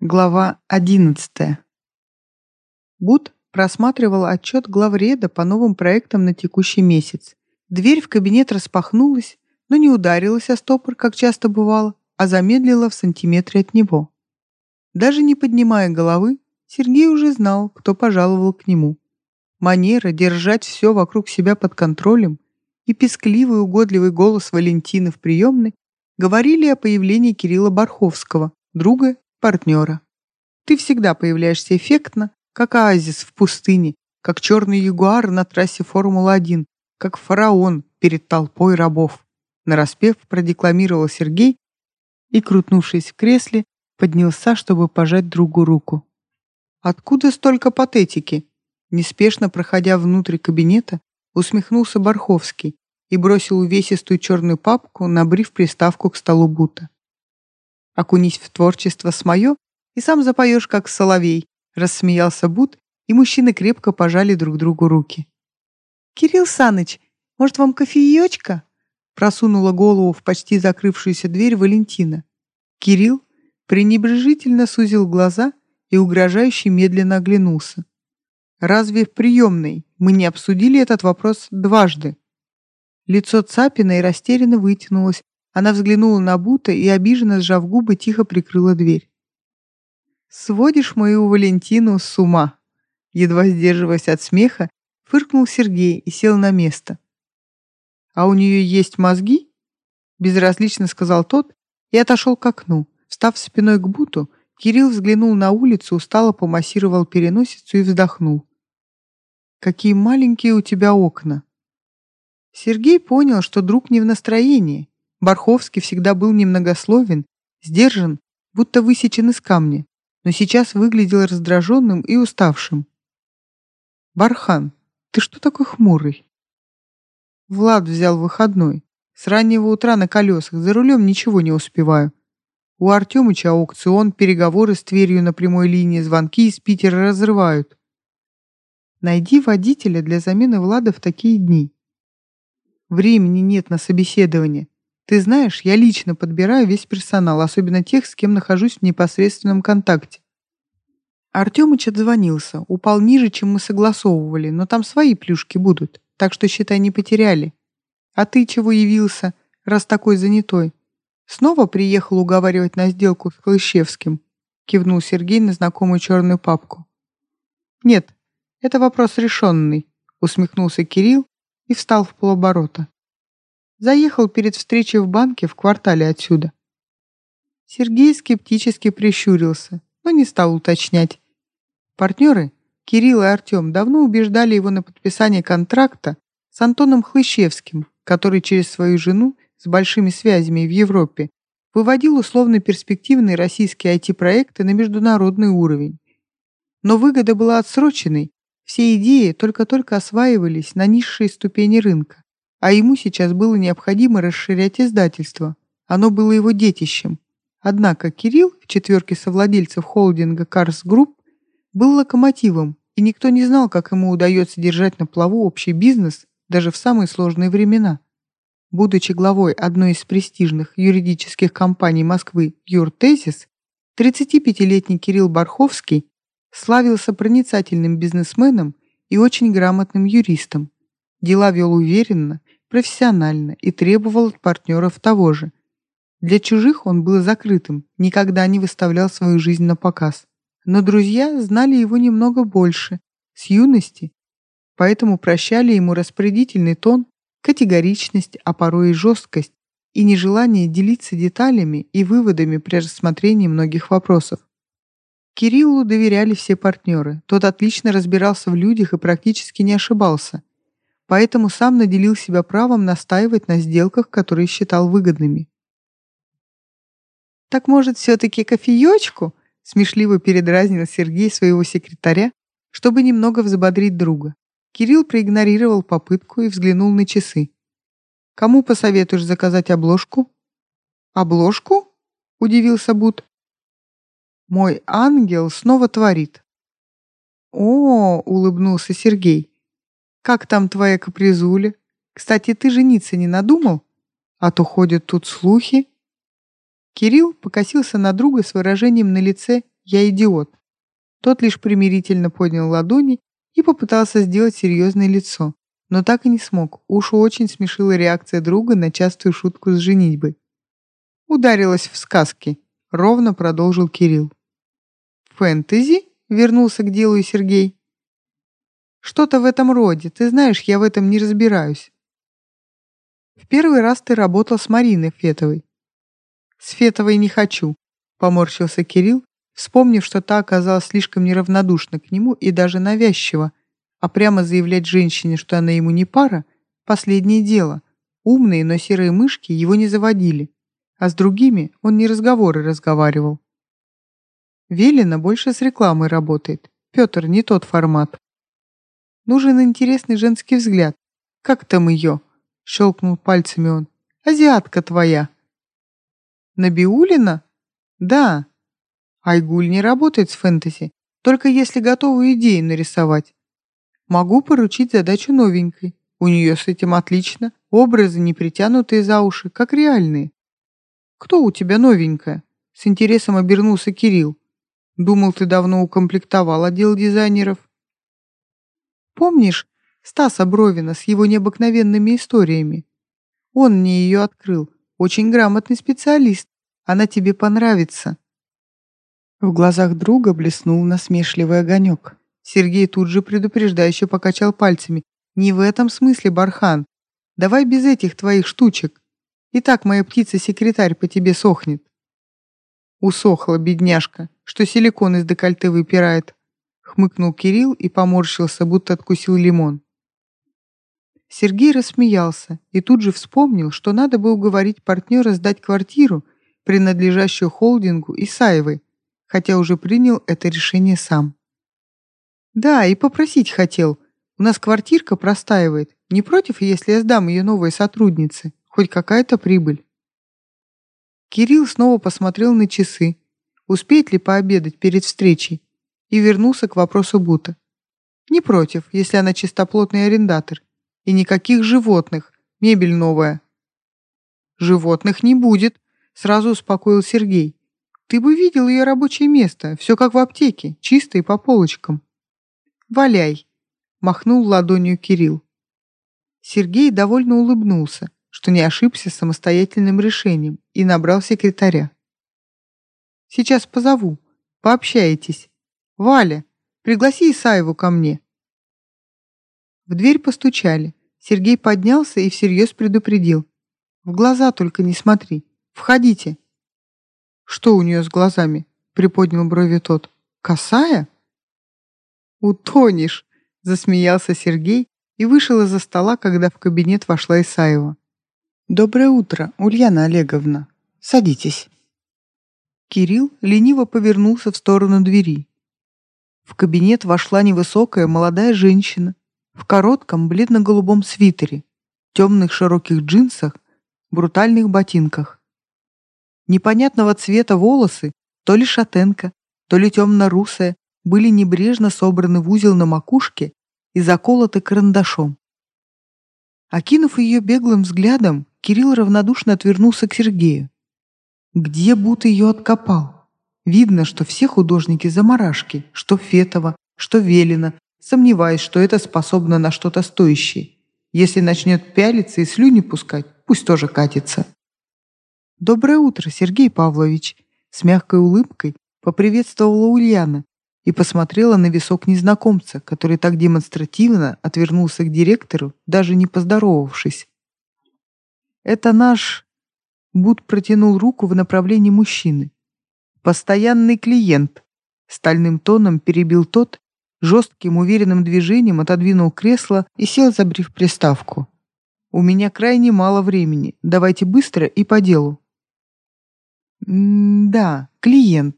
Глава 11. Бут просматривал отчет главреда по новым проектам на текущий месяц. Дверь в кабинет распахнулась, но не ударилась о стопор, как часто бывало, а замедлила в сантиметре от него. Даже не поднимая головы, Сергей уже знал, кто пожаловал к нему. Манера держать все вокруг себя под контролем и пескливый угодливый голос Валентины в приемной говорили о появлении Кирилла Барховского, друга партнера. Ты всегда появляешься эффектно, как оазис в пустыне, как черный ягуар на трассе Формулы-1, как фараон перед толпой рабов. Нараспев продекламировал Сергей и, крутнувшись в кресле, поднялся, чтобы пожать другу руку. «Откуда столько патетики?» Неспешно проходя внутрь кабинета, усмехнулся Барховский и бросил увесистую черную папку, набрив приставку к столу Бута. Окунись в творчество с мое, и сам запоешь, как соловей», — рассмеялся Бут, и мужчины крепко пожали друг другу руки. «Кирилл Саныч, может, вам кофеечка?» просунула голову в почти закрывшуюся дверь Валентина. Кирилл пренебрежительно сузил глаза и угрожающе медленно оглянулся. «Разве в приемной мы не обсудили этот вопрос дважды?» Лицо Цапина и растерянно вытянулось, она взглянула на Бута и, обиженно сжав губы, тихо прикрыла дверь. «Сводишь мою Валентину с ума!» Едва сдерживаясь от смеха, фыркнул Сергей и сел на место. «А у нее есть мозги?» Безразлично сказал тот и отошел к окну. Встав спиной к Буту, Кирилл взглянул на улицу, устало помассировал переносицу и вздохнул. «Какие маленькие у тебя окна!» Сергей понял, что друг не в настроении, Барховский всегда был немногословен, сдержан, будто высечен из камня, но сейчас выглядел раздраженным и уставшим. «Бархан, ты что такой хмурый?» Влад взял выходной. С раннего утра на колесах, за рулем ничего не успеваю. У Артемыча аукцион, переговоры с Тверью на прямой линии, звонки из Питера разрывают. Найди водителя для замены Влада в такие дни. Времени нет на собеседование. Ты знаешь, я лично подбираю весь персонал, особенно тех, с кем нахожусь в непосредственном контакте. Артемыч отзвонился, упал ниже, чем мы согласовывали, но там свои плюшки будут, так что, считай, не потеряли. А ты чего явился, раз такой занятой? Снова приехал уговаривать на сделку с Клыщевским? Кивнул Сергей на знакомую черную папку. Нет, это вопрос решенный, усмехнулся Кирилл и встал в полоборота. Заехал перед встречей в банке в квартале отсюда. Сергей скептически прищурился, но не стал уточнять. Партнеры, Кирилл и Артем, давно убеждали его на подписание контракта с Антоном Хлыщевским, который через свою жену с большими связями в Европе выводил условно-перспективные российские IT-проекты на международный уровень. Но выгода была отсроченной, все идеи только-только осваивались на низшей ступени рынка а ему сейчас было необходимо расширять издательство. Оно было его детищем. Однако Кирилл в четверке совладельцев холдинга Cars Group был локомотивом, и никто не знал, как ему удается держать на плаву общий бизнес даже в самые сложные времена. Будучи главой одной из престижных юридических компаний Москвы «Юртезис», 35-летний Кирилл Барховский славился проницательным бизнесменом и очень грамотным юристом. Дела вел уверенно, профессионально и требовал от партнеров того же. Для чужих он был закрытым, никогда не выставлял свою жизнь на показ. Но друзья знали его немного больше, с юности, поэтому прощали ему распорядительный тон, категоричность, а порой и жесткость, и нежелание делиться деталями и выводами при рассмотрении многих вопросов. Кириллу доверяли все партнеры, тот отлично разбирался в людях и практически не ошибался поэтому сам наделил себя правом настаивать на сделках, которые считал выгодными. «Так, может, все-таки кофеечку?» — смешливо передразнил Сергей своего секретаря, чтобы немного взбодрить друга. Кирилл проигнорировал попытку и взглянул на часы. «Кому посоветуешь заказать обложку?» «Обложку?» — удивился Бут. «Мой ангел снова творит». «О!» — улыбнулся Сергей. Как там твоя капризуля? Кстати, ты жениться не надумал? А то ходят тут слухи». Кирилл покосился на друга с выражением на лице Я идиот». Тот лишь примирительно поднял ладони и попытался сделать серьезное лицо, но так и не смог. Уж очень смешила реакция друга на частую шутку с женитьбой. «Ударилась в сказки», — ровно продолжил Кирилл. «Фэнтези?» — вернулся к делу и Сергей. «Что-то в этом роде. Ты знаешь, я в этом не разбираюсь». «В первый раз ты работал с Мариной Фетовой». «С Фетовой не хочу», — поморщился Кирилл, вспомнив, что та оказалась слишком неравнодушна к нему и даже навязчива, а прямо заявлять женщине, что она ему не пара, последнее дело. Умные, но серые мышки его не заводили, а с другими он не разговоры разговаривал. Велина больше с рекламой работает. Петр не тот формат. Нужен интересный женский взгляд. Как там ее? Щелкнул пальцами он. Азиатка твоя. Набиулина? Да. Айгуль не работает с фэнтези, только если готовую идею нарисовать. Могу поручить задачу новенькой. У нее с этим отлично. Образы не притянутые за уши, как реальные. Кто у тебя новенькая? С интересом обернулся Кирилл. Думал, ты давно укомплектовал отдел дизайнеров. Помнишь Стаса Бровина с его необыкновенными историями? Он мне ее открыл. Очень грамотный специалист. Она тебе понравится. В глазах друга блеснул насмешливый огонек. Сергей тут же предупреждающе покачал пальцами. «Не в этом смысле, Бархан. Давай без этих твоих штучек. И так моя птица-секретарь по тебе сохнет». Усохла бедняжка, что силикон из декольте выпирает. Хмыкнул Кирилл и поморщился, будто откусил лимон. Сергей рассмеялся и тут же вспомнил, что надо бы уговорить партнера сдать квартиру, принадлежащую холдингу Исаевой, хотя уже принял это решение сам. Да, и попросить хотел. У нас квартирка простаивает. Не против, если я сдам ее новой сотруднице? Хоть какая-то прибыль. Кирилл снова посмотрел на часы. Успеет ли пообедать перед встречей? И вернулся к вопросу Бута. Не против, если она чистоплотный арендатор. И никаких животных. Мебель новая. Животных не будет, сразу успокоил Сергей. Ты бы видел ее рабочее место. Все как в аптеке, чисто и по полочкам. «Валяй!» — махнул ладонью Кирилл. Сергей довольно улыбнулся, что не ошибся самостоятельным решением, и набрал секретаря. «Сейчас позову. Пообщаетесь. Валя, пригласи Исаеву ко мне». В дверь постучали. Сергей поднялся и всерьез предупредил. «В глаза только не смотри. Входите». «Что у нее с глазами?» — приподнял брови тот. «Косая?» «Утонешь!» — засмеялся Сергей и вышел из-за стола, когда в кабинет вошла Исаева. «Доброе утро, Ульяна Олеговна. Садитесь». Кирилл лениво повернулся в сторону двери. В кабинет вошла невысокая молодая женщина в коротком бледно-голубом свитере, темных широких джинсах, брутальных ботинках. Непонятного цвета волосы, то ли шатенка, то ли темно-русая, были небрежно собраны в узел на макушке и заколоты карандашом. Окинув ее беглым взглядом, Кирилл равнодушно отвернулся к Сергею. Где Бут ее откопал? Видно, что все художники заморашки, что Фетова, что Велина, сомневаясь, что это способно на что-то стоящее. Если начнет пялиться и слюни пускать, пусть тоже катится. «Доброе утро, Сергей Павлович!» С мягкой улыбкой поприветствовала Ульяна, и посмотрела на висок незнакомца, который так демонстративно отвернулся к директору, даже не поздоровавшись. «Это наш...» Буд протянул руку в направлении мужчины. «Постоянный клиент», — стальным тоном перебил тот, жестким уверенным движением отодвинул кресло и сел, забрив приставку. «У меня крайне мало времени. Давайте быстро и по делу». «М-да, клиент»,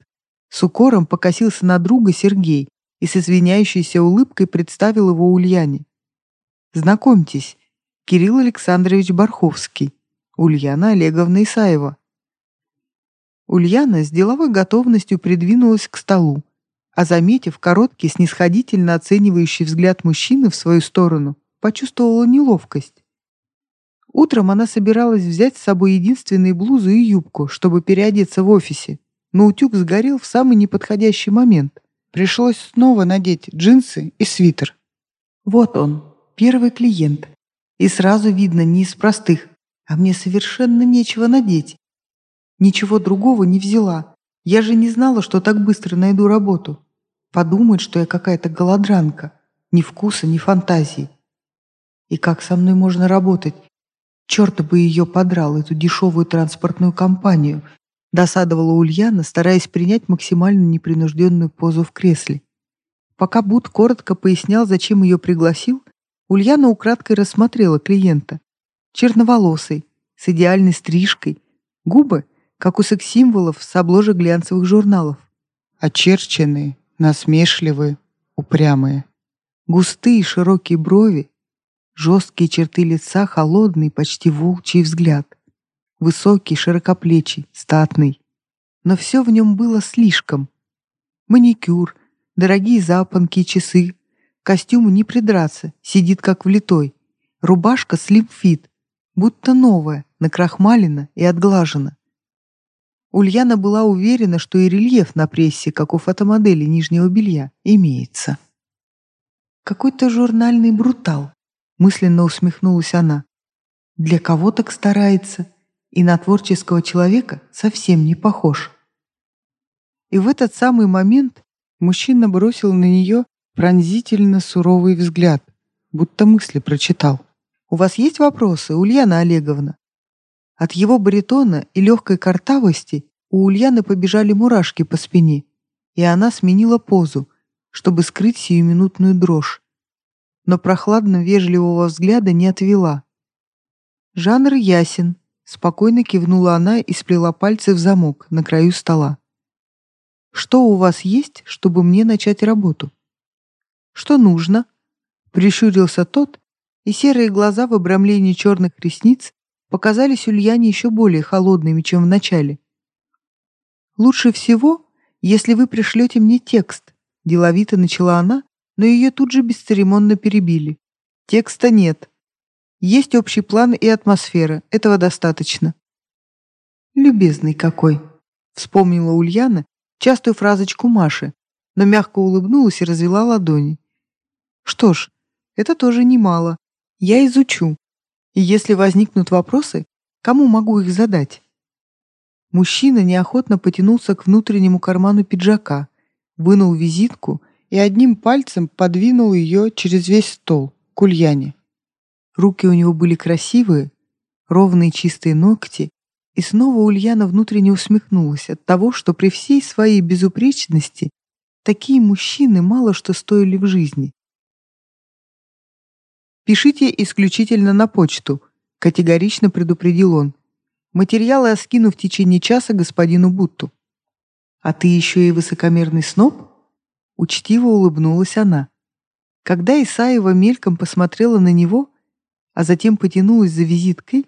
с укором покосился на друга Сергей и с извиняющейся улыбкой представил его Ульяне. «Знакомьтесь, Кирилл Александрович Барховский, Ульяна Олеговна Исаева». Ульяна с деловой готовностью придвинулась к столу, а, заметив короткий, снисходительно оценивающий взгляд мужчины в свою сторону, почувствовала неловкость. Утром она собиралась взять с собой единственные блузу и юбку, чтобы переодеться в офисе. но утюг сгорел в самый неподходящий момент. Пришлось снова надеть джинсы и свитер. Вот он, первый клиент. И сразу видно, не из простых, а мне совершенно нечего надеть. Ничего другого не взяла. Я же не знала, что так быстро найду работу. Подумают, что я какая-то голодранка. Ни вкуса, ни фантазии. И как со мной можно работать? Черт бы ее подрал, эту дешевую транспортную компанию. Досадовала Ульяна, стараясь принять максимально непринужденную позу в кресле. Пока Бут коротко пояснял, зачем ее пригласил, Ульяна украдкой рассмотрела клиента. Черноволосый, с идеальной стрижкой, губы, как у секс-символов с обложек глянцевых журналов. Очерченные, насмешливые, упрямые. Густые широкие брови, жесткие черты лица, холодный, почти волчий взгляд. Высокий, широкоплечий, статный. Но все в нем было слишком. Маникюр, дорогие запонки и часы, костюму не придраться, сидит как влитой. Рубашка слим-фит, будто новая, накрахмалена и отглажена. Ульяна была уверена, что и рельеф на прессе, как у фотомодели нижнего белья, имеется. Какой-то журнальный брутал, мысленно усмехнулась она. Для кого так старается, и на творческого человека совсем не похож. И в этот самый момент мужчина бросил на нее пронзительно суровый взгляд, будто мысли прочитал. «У вас есть вопросы, Ульяна Олеговна?» От его баритона и легкой картавости у Ульяны побежали мурашки по спине, и она сменила позу, чтобы скрыть сиюминутную дрожь. Но прохладно-вежливого взгляда не отвела. «Жанр ясен», — спокойно кивнула она и сплела пальцы в замок на краю стола. «Что у вас есть, чтобы мне начать работу?» «Что нужно?» — прищурился тот, и серые глаза в обрамлении черных ресниц показались Ульяне еще более холодными, чем в начале. «Лучше всего, если вы пришлете мне текст», Деловито начала она, но ее тут же бесцеремонно перебили. Текста нет. Есть общий план и атмосфера. Этого достаточно. «Любезный какой!» — вспомнила Ульяна частую фразочку Маши, но мягко улыбнулась и развела ладони. «Что ж, это тоже немало. Я изучу. И если возникнут вопросы, кому могу их задать?» Мужчина неохотно потянулся к внутреннему карману пиджака, вынул визитку и одним пальцем подвинул ее через весь стол к Ульяне. Руки у него были красивые, ровные чистые ногти, и снова Ульяна внутренне усмехнулась от того, что при всей своей безупречности такие мужчины мало что стоили в жизни. «Пишите исключительно на почту», — категорично предупредил он. «Материалы я скину в течение часа господину Бутту». «А ты еще и высокомерный сноб?» Учтиво улыбнулась она. Когда Исаева мельком посмотрела на него, а затем потянулась за визиткой,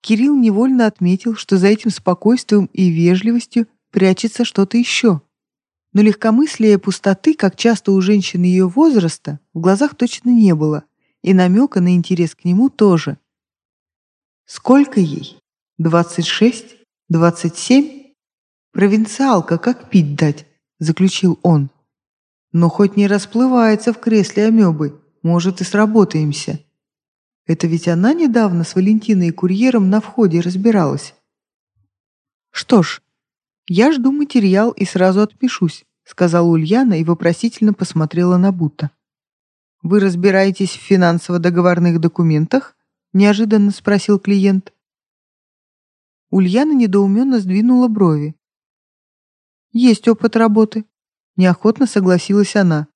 Кирилл невольно отметил, что за этим спокойствием и вежливостью прячется что-то еще. Но легкомыслия пустоты, как часто у женщин ее возраста, в глазах точно не было, и намека на интерес к нему тоже. Сколько ей? Двадцать шесть? Двадцать семь? «Провинциалка, как пить дать?» — заключил он. «Но хоть не расплывается в кресле амебы, может, и сработаемся. Это ведь она недавно с Валентиной и курьером на входе разбиралась». «Что ж, я жду материал и сразу отпишусь», — сказала Ульяна и вопросительно посмотрела на Бута. «Вы разбираетесь в финансово-договорных документах?» — неожиданно спросил клиент. Ульяна недоуменно сдвинула брови. «Есть опыт работы», — неохотно согласилась она.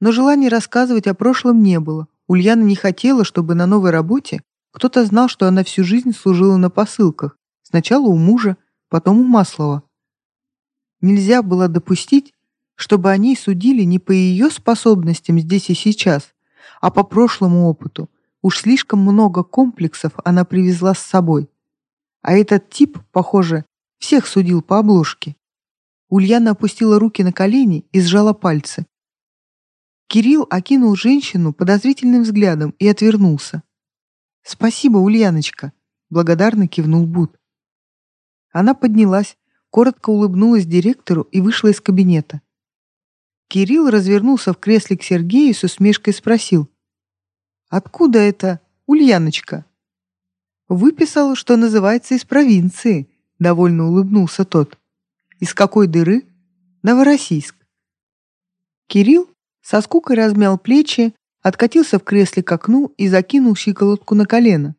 Но желания рассказывать о прошлом не было. Ульяна не хотела, чтобы на новой работе кто-то знал, что она всю жизнь служила на посылках. Сначала у мужа, потом у Маслова. Нельзя было допустить, чтобы они судили не по ее способностям здесь и сейчас, а по прошлому опыту. Уж слишком много комплексов она привезла с собой. А этот тип, похоже, всех судил по обложке. Ульяна опустила руки на колени и сжала пальцы. Кирилл окинул женщину подозрительным взглядом и отвернулся. «Спасибо, Ульяночка», — благодарно кивнул Бут. Она поднялась, коротко улыбнулась директору и вышла из кабинета. Кирилл развернулся в кресле к Сергею и с усмешкой спросил. «Откуда это Ульяночка?» «Выписал, что называется, из провинции», — довольно улыбнулся тот. «Из какой дыры?» «Новороссийск». Кирилл со скукой размял плечи, откатился в кресле к окну и закинул щиколотку на колено.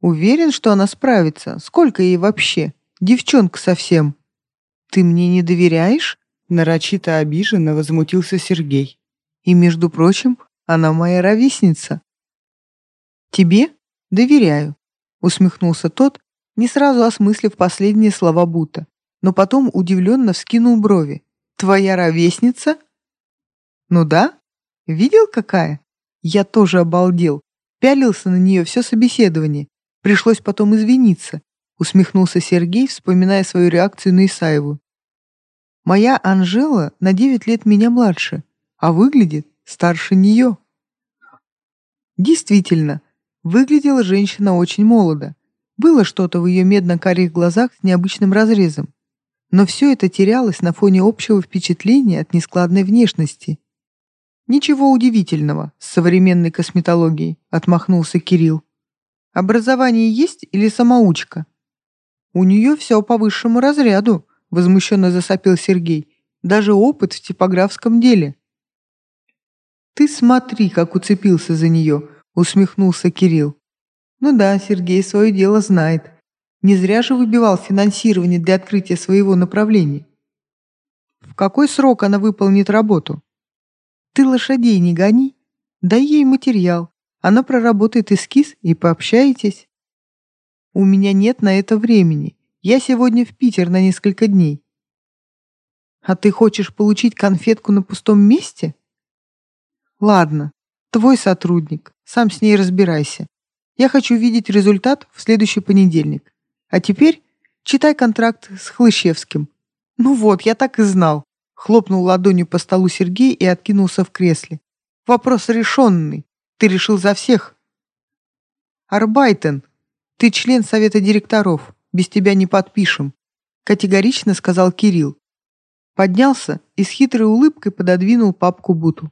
«Уверен, что она справится. Сколько ей вообще? Девчонка совсем». «Ты мне не доверяешь?» Нарочито обиженно возмутился Сергей. «И, между прочим, она моя ровесница». «Тебе? Доверяю», — усмехнулся тот, не сразу осмыслив последние слова Бута, но потом удивленно вскинул брови. «Твоя ровесница?» «Ну да. Видел, какая?» Я тоже обалдел. Пялился на нее все собеседование. Пришлось потом извиниться. Усмехнулся Сергей, вспоминая свою реакцию на Исаеву. Моя Анжела на девять лет меня младше, а выглядит старше нее. Действительно, выглядела женщина очень молодо. Было что-то в ее медно-карих глазах с необычным разрезом. Но все это терялось на фоне общего впечатления от нескладной внешности. «Ничего удивительного с современной косметологией», — отмахнулся Кирилл. «Образование есть или самоучка?» «У нее все по высшему разряду», — возмущенно засопил Сергей. «Даже опыт в типографском деле». «Ты смотри, как уцепился за нее», — усмехнулся Кирилл. «Ну да, Сергей свое дело знает. Не зря же выбивал финансирование для открытия своего направления». «В какой срок она выполнит работу?» «Ты лошадей не гони. Дай ей материал. Она проработает эскиз и пообщаетесь». «У меня нет на это времени. Я сегодня в Питер на несколько дней. А ты хочешь получить конфетку на пустом месте? Ладно, твой сотрудник. Сам с ней разбирайся. Я хочу видеть результат в следующий понедельник. А теперь читай контракт с Хлыщевским. Ну вот, я так и знал. Хлопнул ладонью по столу Сергей и откинулся в кресле. Вопрос решенный. Ты решил за всех. Арбайтен, ты член совета директоров без тебя не подпишем», — категорично сказал Кирилл. Поднялся и с хитрой улыбкой пододвинул папку Буту.